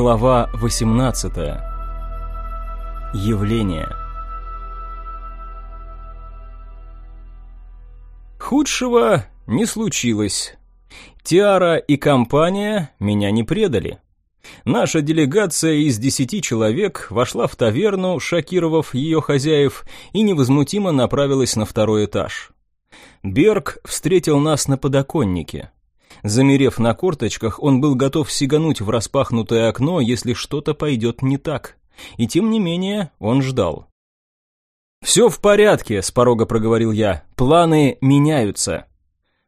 Глава 18. Явление. Худшего не случилось. Тиара и компания меня не предали. Наша делегация из десяти человек вошла в таверну, шокировав ее хозяев, и невозмутимо направилась на второй этаж. Берг встретил нас на подоконнике. Замерев на корточках, он был готов сигануть в распахнутое окно, если что-то пойдет не так. И тем не менее он ждал. «Все в порядке», — с порога проговорил я. «Планы меняются».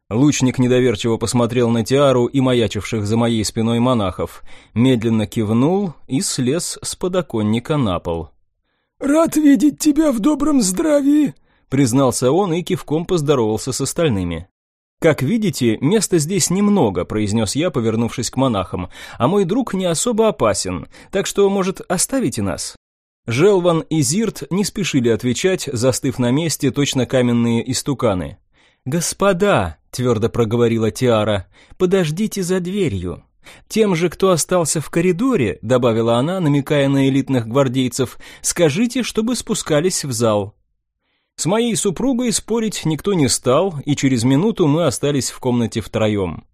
Лучник недоверчиво посмотрел на Тиару и маячивших за моей спиной монахов, медленно кивнул и слез с подоконника на пол. «Рад видеть тебя в добром здравии», — признался он и кивком поздоровался с остальными. «Как видите, места здесь немного», — произнес я, повернувшись к монахам, «а мой друг не особо опасен, так что, может, оставите нас?» Желван и Зирт не спешили отвечать, застыв на месте точно каменные истуканы. «Господа», — твердо проговорила Тиара, — «подождите за дверью». «Тем же, кто остался в коридоре», — добавила она, намекая на элитных гвардейцев, — «скажите, чтобы спускались в зал». С моей супругой спорить никто не стал, и через минуту мы остались в комнате втроем.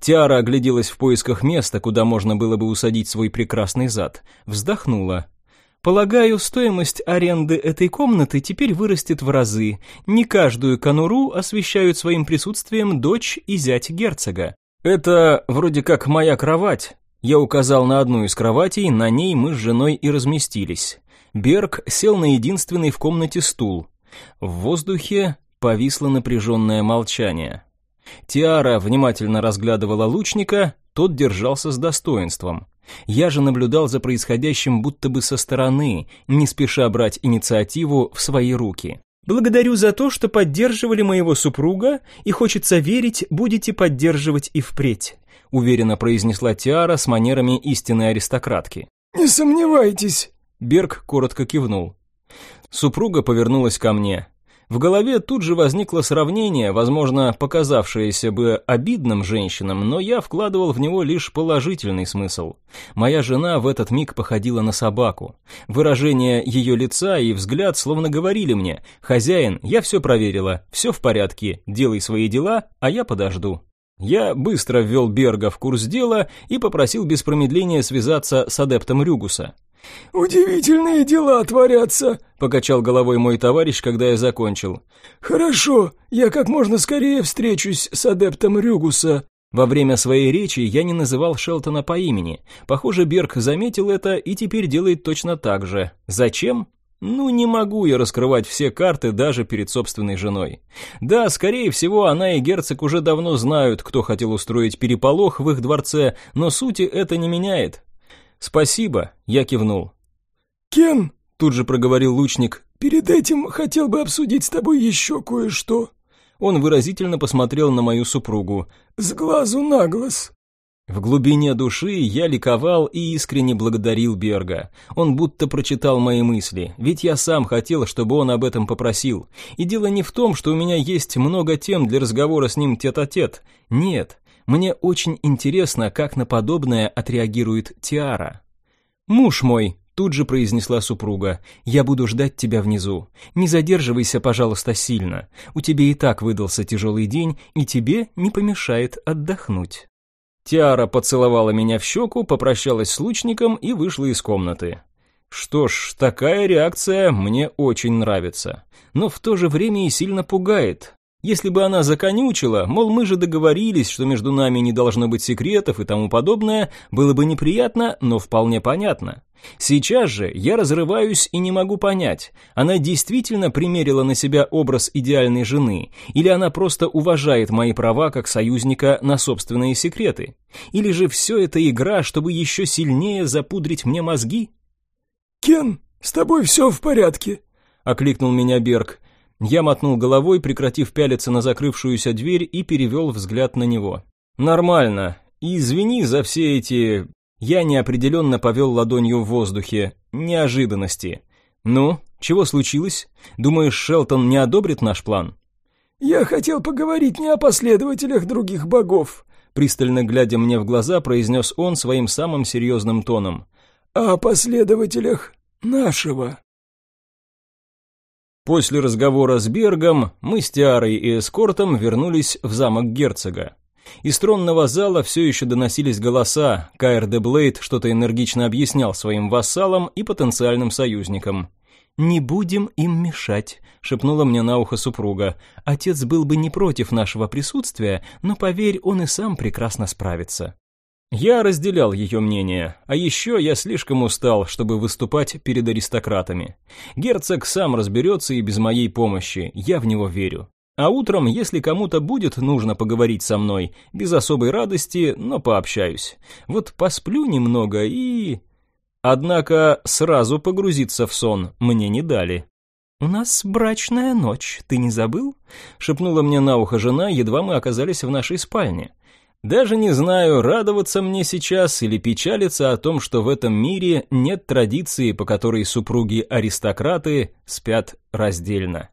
Тиара огляделась в поисках места, куда можно было бы усадить свой прекрасный зад. Вздохнула. Полагаю, стоимость аренды этой комнаты теперь вырастет в разы. Не каждую конуру освещают своим присутствием дочь и зять герцога. Это вроде как моя кровать. Я указал на одну из кроватей, на ней мы с женой и разместились. Берг сел на единственный в комнате стул. В воздухе повисло напряженное молчание. Тиара внимательно разглядывала лучника, тот держался с достоинством. Я же наблюдал за происходящим будто бы со стороны, не спеша брать инициативу в свои руки. «Благодарю за то, что поддерживали моего супруга, и хочется верить, будете поддерживать и впредь», уверенно произнесла Тиара с манерами истинной аристократки. «Не сомневайтесь», Берг коротко кивнул. Супруга повернулась ко мне. В голове тут же возникло сравнение, возможно, показавшееся бы обидным женщинам, но я вкладывал в него лишь положительный смысл. Моя жена в этот миг походила на собаку. Выражение ее лица и взгляд словно говорили мне «Хозяин, я все проверила, все в порядке, делай свои дела, а я подожду». Я быстро ввел Берга в курс дела и попросил без промедления связаться с адептом Рюгуса. «Удивительные дела творятся», — покачал головой мой товарищ, когда я закончил. «Хорошо, я как можно скорее встречусь с адептом Рюгуса». Во время своей речи я не называл Шелтона по имени. Похоже, Берг заметил это и теперь делает точно так же. Зачем? Ну, не могу я раскрывать все карты даже перед собственной женой. Да, скорее всего, она и герцог уже давно знают, кто хотел устроить переполох в их дворце, но сути это не меняет. «Спасибо», — я кивнул. «Кен», — тут же проговорил лучник, — «перед этим хотел бы обсудить с тобой еще кое-что». Он выразительно посмотрел на мою супругу. «С глазу на глаз». В глубине души я ликовал и искренне благодарил Берга. Он будто прочитал мои мысли, ведь я сам хотел, чтобы он об этом попросил. И дело не в том, что у меня есть много тем для разговора с ним тет-а-тет. -тет. Нет, мне очень интересно, как на подобное отреагирует Тиара. «Муж мой», — тут же произнесла супруга, — «я буду ждать тебя внизу. Не задерживайся, пожалуйста, сильно. У тебя и так выдался тяжелый день, и тебе не помешает отдохнуть». Тиара поцеловала меня в щеку, попрощалась с лучником и вышла из комнаты. Что ж, такая реакция мне очень нравится, но в то же время и сильно пугает. Если бы она законючила, мол, мы же договорились, что между нами не должно быть секретов и тому подобное, было бы неприятно, но вполне понятно. Сейчас же я разрываюсь и не могу понять, она действительно примерила на себя образ идеальной жены, или она просто уважает мои права как союзника на собственные секреты, или же все это игра, чтобы еще сильнее запудрить мне мозги? «Кен, с тобой все в порядке?» — окликнул меня Берг. Я мотнул головой, прекратив пялиться на закрывшуюся дверь и перевел взгляд на него. «Нормально. Извини за все эти...» Я неопределенно повел ладонью в воздухе. Неожиданности. «Ну, чего случилось? Думаешь, Шелтон не одобрит наш план?» «Я хотел поговорить не о последователях других богов», пристально глядя мне в глаза, произнес он своим самым серьезным тоном. «О последователях нашего». После разговора с Бергом мы с Тиарой и эскортом вернулись в замок герцога. Из тронного зала все еще доносились голоса, Кайр де Блейд что-то энергично объяснял своим вассалам и потенциальным союзникам. «Не будем им мешать», — шепнула мне на ухо супруга. «Отец был бы не против нашего присутствия, но, поверь, он и сам прекрасно справится». Я разделял ее мнение, а еще я слишком устал, чтобы выступать перед аристократами. Герцог сам разберется и без моей помощи, я в него верю. А утром, если кому-то будет нужно поговорить со мной, без особой радости, но пообщаюсь. Вот посплю немного и... Однако сразу погрузиться в сон мне не дали. «У нас брачная ночь, ты не забыл?» — шепнула мне на ухо жена, едва мы оказались в нашей спальне. Даже не знаю, радоваться мне сейчас или печалиться о том, что в этом мире нет традиции, по которой супруги-аристократы спят раздельно.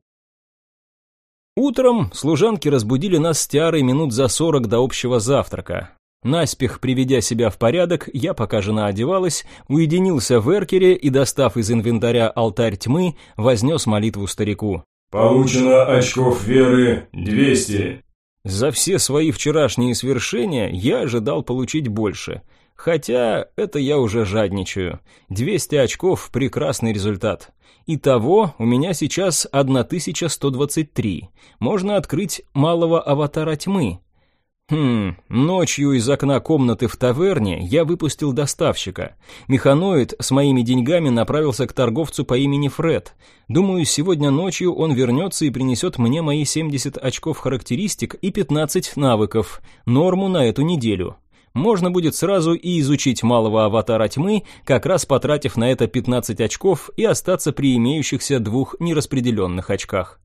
Утром служанки разбудили нас с Тиарой минут за сорок до общего завтрака. Наспех приведя себя в порядок, я, пока жена одевалась, уединился в эркере и, достав из инвентаря алтарь тьмы, вознес молитву старику. «Получено очков веры 200. За все свои вчерашние свершения я ожидал получить больше. Хотя это я уже жадничаю. 200 очков – прекрасный результат. Итого у меня сейчас 1123. Можно открыть малого аватара тьмы. Хм, ночью из окна комнаты в таверне я выпустил доставщика. Механоид с моими деньгами направился к торговцу по имени Фред. Думаю, сегодня ночью он вернется и принесет мне мои 70 очков характеристик и 15 навыков, норму на эту неделю. Можно будет сразу и изучить малого аватара тьмы, как раз потратив на это 15 очков и остаться при имеющихся двух нераспределенных очках.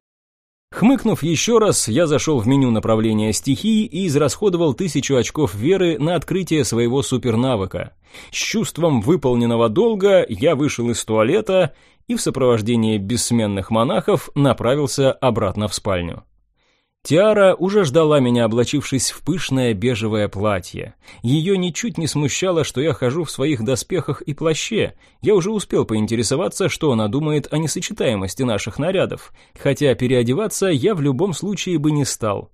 Хмыкнув еще раз, я зашел в меню направления стихии и израсходовал тысячу очков веры на открытие своего супернавыка. С чувством выполненного долга я вышел из туалета и в сопровождении бессменных монахов направился обратно в спальню. Тиара уже ждала меня, облачившись в пышное бежевое платье. Ее ничуть не смущало, что я хожу в своих доспехах и плаще. Я уже успел поинтересоваться, что она думает о несочетаемости наших нарядов, хотя переодеваться я в любом случае бы не стал.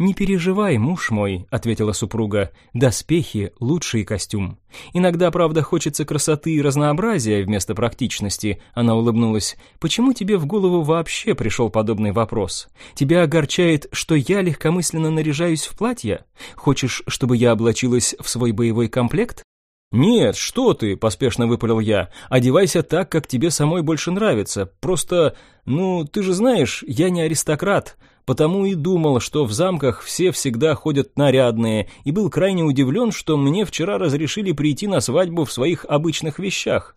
«Не переживай, муж мой», — ответила супруга, — «доспехи — лучший костюм. Иногда, правда, хочется красоты и разнообразия вместо практичности», — она улыбнулась. «Почему тебе в голову вообще пришел подобный вопрос? Тебя огорчает, что я легкомысленно наряжаюсь в платье? Хочешь, чтобы я облачилась в свой боевой комплект?» «Нет, что ты», — поспешно выпалил я, — «одевайся так, как тебе самой больше нравится. Просто, ну, ты же знаешь, я не аристократ, потому и думал, что в замках все всегда ходят нарядные, и был крайне удивлен, что мне вчера разрешили прийти на свадьбу в своих обычных вещах.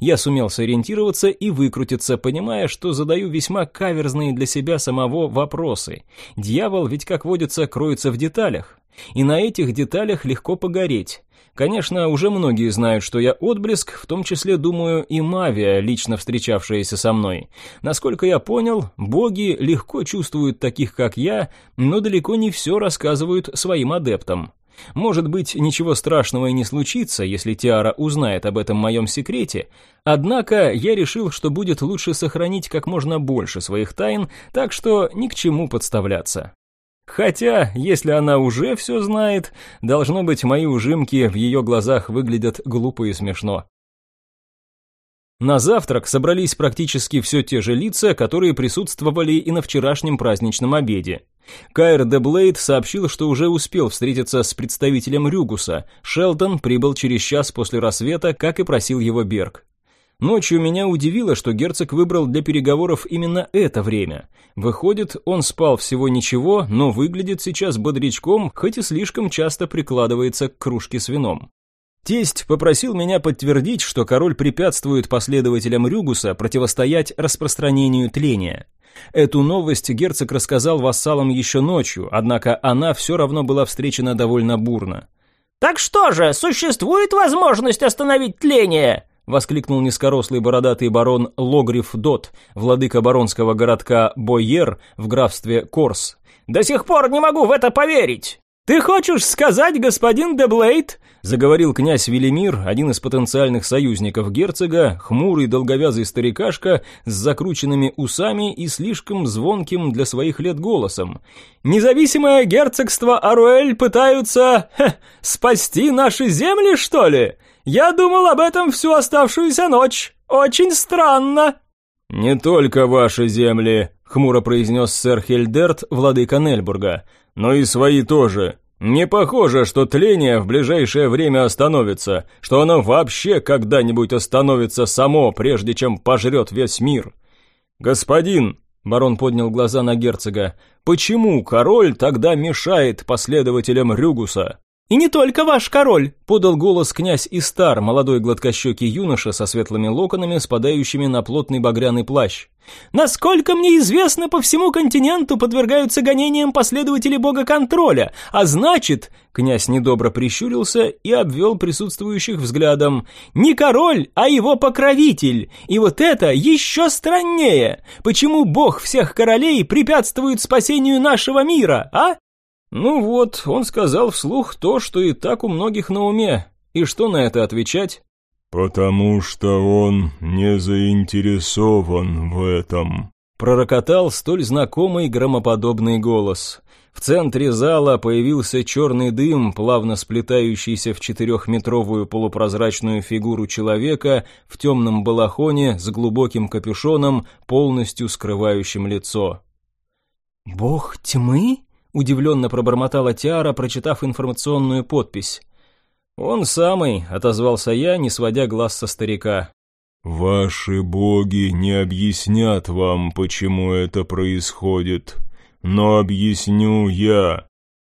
Я сумел сориентироваться и выкрутиться, понимая, что задаю весьма каверзные для себя самого вопросы. Дьявол ведь, как водится, кроется в деталях. И на этих деталях легко погореть. Конечно, уже многие знают, что я отблеск, в том числе, думаю, и Мавия, лично встречавшаяся со мной. Насколько я понял, боги легко чувствуют таких, как я, но далеко не все рассказывают своим адептам. Может быть, ничего страшного и не случится, если Тиара узнает об этом моем секрете, однако я решил, что будет лучше сохранить как можно больше своих тайн, так что ни к чему подставляться. Хотя, если она уже все знает, должно быть, мои ужимки в ее глазах выглядят глупо и смешно. На завтрак собрались практически все те же лица, которые присутствовали и на вчерашнем праздничном обеде. Кайр де Блейд сообщил, что уже успел встретиться с представителем Рюгуса. Шелдон прибыл через час после рассвета, как и просил его Берг. Ночью меня удивило, что герцог выбрал для переговоров именно это время. Выходит, он спал всего ничего, но выглядит сейчас бодрячком, хоть и слишком часто прикладывается к кружке с вином. Тесть попросил меня подтвердить, что король препятствует последователям Рюгуса противостоять распространению тления. Эту новость герцог рассказал вассалам еще ночью, однако она все равно была встречена довольно бурно. «Так что же, существует возможность остановить тление?» Воскликнул низкорослый бородатый барон Логриф Дот, владыка баронского городка Бойер в графстве Корс. «До сих пор не могу в это поверить!» «Ты хочешь сказать, господин Деблейд?» — заговорил князь Велимир, один из потенциальных союзников герцога, хмурый долговязый старикашка с закрученными усами и слишком звонким для своих лет голосом. «Независимое герцогство Аруэль пытаются... Хе, спасти наши земли, что ли? Я думал об этом всю оставшуюся ночь. Очень странно». «Не только ваши земли», — хмуро произнес сэр Хельдерт, владыка Нельбурга, — «но и свои тоже. Не похоже, что тление в ближайшее время остановится, что оно вообще когда-нибудь остановится само, прежде чем пожрет весь мир. Господин, барон поднял глаза на герцога, почему король тогда мешает последователям Рюгуса? «И не только ваш король», — подал голос князь Истар, молодой гладкощекий юноша со светлыми локонами, спадающими на плотный багряный плащ. «Насколько мне известно, по всему континенту подвергаются гонениям последователи бога контроля, а значит...» Князь недобро прищурился и обвел присутствующих взглядом. «Не король, а его покровитель! И вот это еще страннее! Почему бог всех королей препятствует спасению нашего мира, а?» Ну вот, он сказал вслух то, что и так у многих на уме. И что на это отвечать? «Потому что он не заинтересован в этом», — пророкотал столь знакомый громоподобный голос. В центре зала появился черный дым, плавно сплетающийся в четырехметровую полупрозрачную фигуру человека в темном балахоне с глубоким капюшоном, полностью скрывающим лицо. «Бог тьмы?» Удивленно пробормотала Тиара, прочитав информационную подпись. «Он самый», — отозвался я, не сводя глаз со старика. «Ваши боги не объяснят вам, почему это происходит, но объясню я.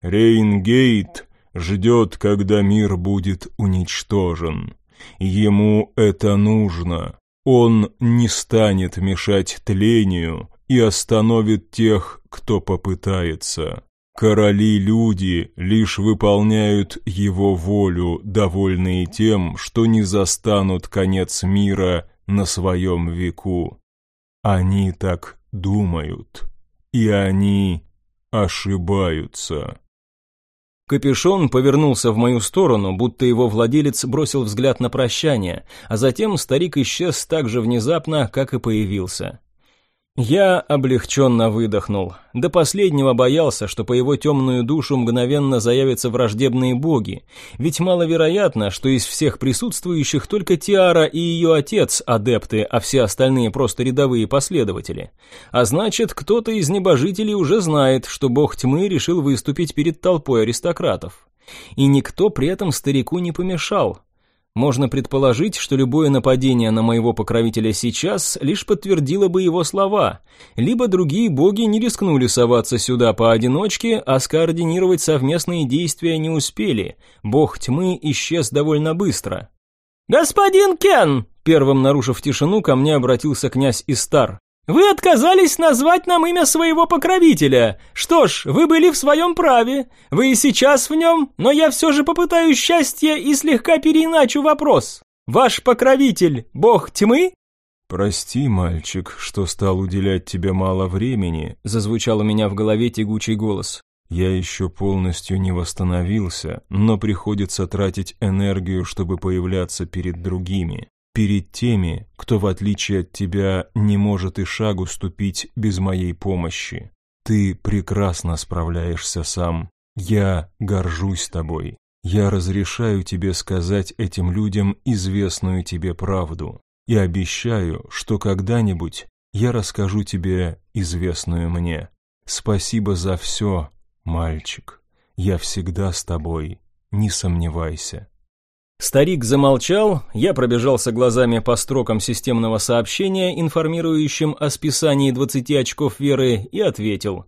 Рейнгейт ждет, когда мир будет уничтожен. Ему это нужно. Он не станет мешать тлению и остановит тех, кто попытается. Короли-люди лишь выполняют его волю, довольные тем, что не застанут конец мира на своем веку. Они так думают, и они ошибаются. Капюшон повернулся в мою сторону, будто его владелец бросил взгляд на прощание, а затем старик исчез так же внезапно, как и появился. Я облегченно выдохнул. До последнего боялся, что по его темную душу мгновенно заявятся враждебные боги, ведь маловероятно, что из всех присутствующих только Тиара и ее отец адепты, а все остальные просто рядовые последователи. А значит, кто-то из небожителей уже знает, что бог тьмы решил выступить перед толпой аристократов. И никто при этом старику не помешал, можно предположить, что любое нападение на моего покровителя сейчас лишь подтвердило бы его слова, либо другие боги не рискнули соваться сюда поодиночке, а скоординировать совместные действия не успели. Бог тьмы исчез довольно быстро. «Господин Кен!» Первым нарушив тишину, ко мне обратился князь Истар. Вы отказались назвать нам имя своего покровителя. Что ж, вы были в своем праве. Вы и сейчас в нем, но я все же попытаюсь счастья и слегка переиначу вопрос. Ваш покровитель – бог тьмы?» «Прости, мальчик, что стал уделять тебе мало времени», – зазвучал у меня в голове тягучий голос. «Я еще полностью не восстановился, но приходится тратить энергию, чтобы появляться перед другими перед теми, кто, в отличие от тебя, не может и шагу ступить без моей помощи. Ты прекрасно справляешься сам. Я горжусь тобой. Я разрешаю тебе сказать этим людям известную тебе правду и обещаю, что когда-нибудь я расскажу тебе известную мне. Спасибо за все, мальчик. Я всегда с тобой, не сомневайся. Старик замолчал, я пробежался глазами по строкам системного сообщения, информирующим о списании 20 очков веры, и ответил.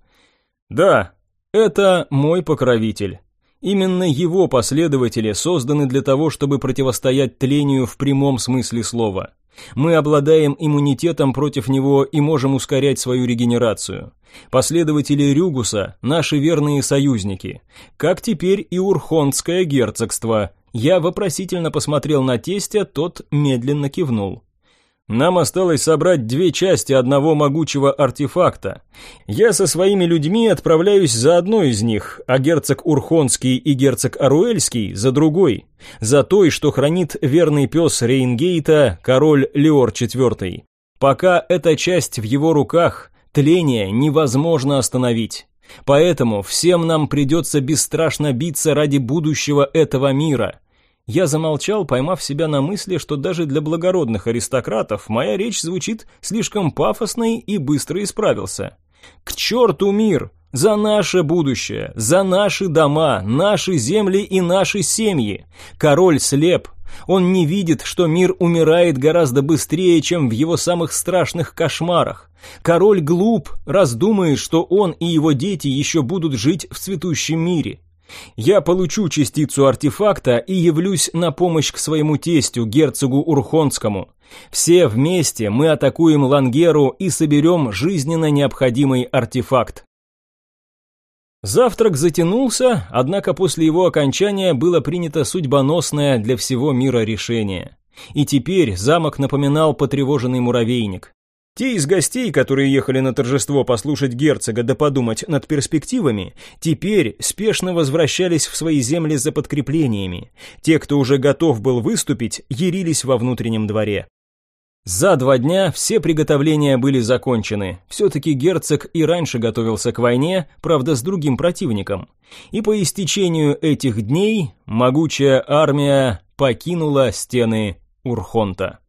«Да, это мой покровитель. Именно его последователи созданы для того, чтобы противостоять тлению в прямом смысле слова. Мы обладаем иммунитетом против него и можем ускорять свою регенерацию. Последователи Рюгуса – наши верные союзники, как теперь и Урхонское герцогство – я вопросительно посмотрел на тестя, тот медленно кивнул. Нам осталось собрать две части одного могучего артефакта. Я со своими людьми отправляюсь за одной из них, а герцог Урхонский и герцог Аруэльский за другой. За той, что хранит верный пес Рейнгейта, король Леор IV. Пока эта часть в его руках, тление невозможно остановить. Поэтому всем нам придется бесстрашно биться ради будущего этого мира – я замолчал, поймав себя на мысли, что даже для благородных аристократов моя речь звучит слишком пафосной и быстро исправился. К черту мир! За наше будущее, за наши дома, наши земли и наши семьи. Король слеп. Он не видит, что мир умирает гораздо быстрее, чем в его самых страшных кошмарах. Король глуп, раздумает, что он и его дети еще будут жить в цветущем мире. Я получу частицу артефакта и явлюсь на помощь к своему тестю, герцогу Урхонскому. Все вместе мы атакуем Лангеру и соберем жизненно необходимый артефакт. Завтрак затянулся, однако после его окончания было принято судьбоносное для всего мира решение. И теперь замок напоминал потревоженный муравейник. Те из гостей, которые ехали на торжество послушать герцога да подумать над перспективами, теперь спешно возвращались в свои земли за подкреплениями. Те, кто уже готов был выступить, ярились во внутреннем дворе. За два дня все приготовления были закончены. Все-таки герцог и раньше готовился к войне, правда с другим противником. И по истечению этих дней могучая армия покинула стены Урхонта.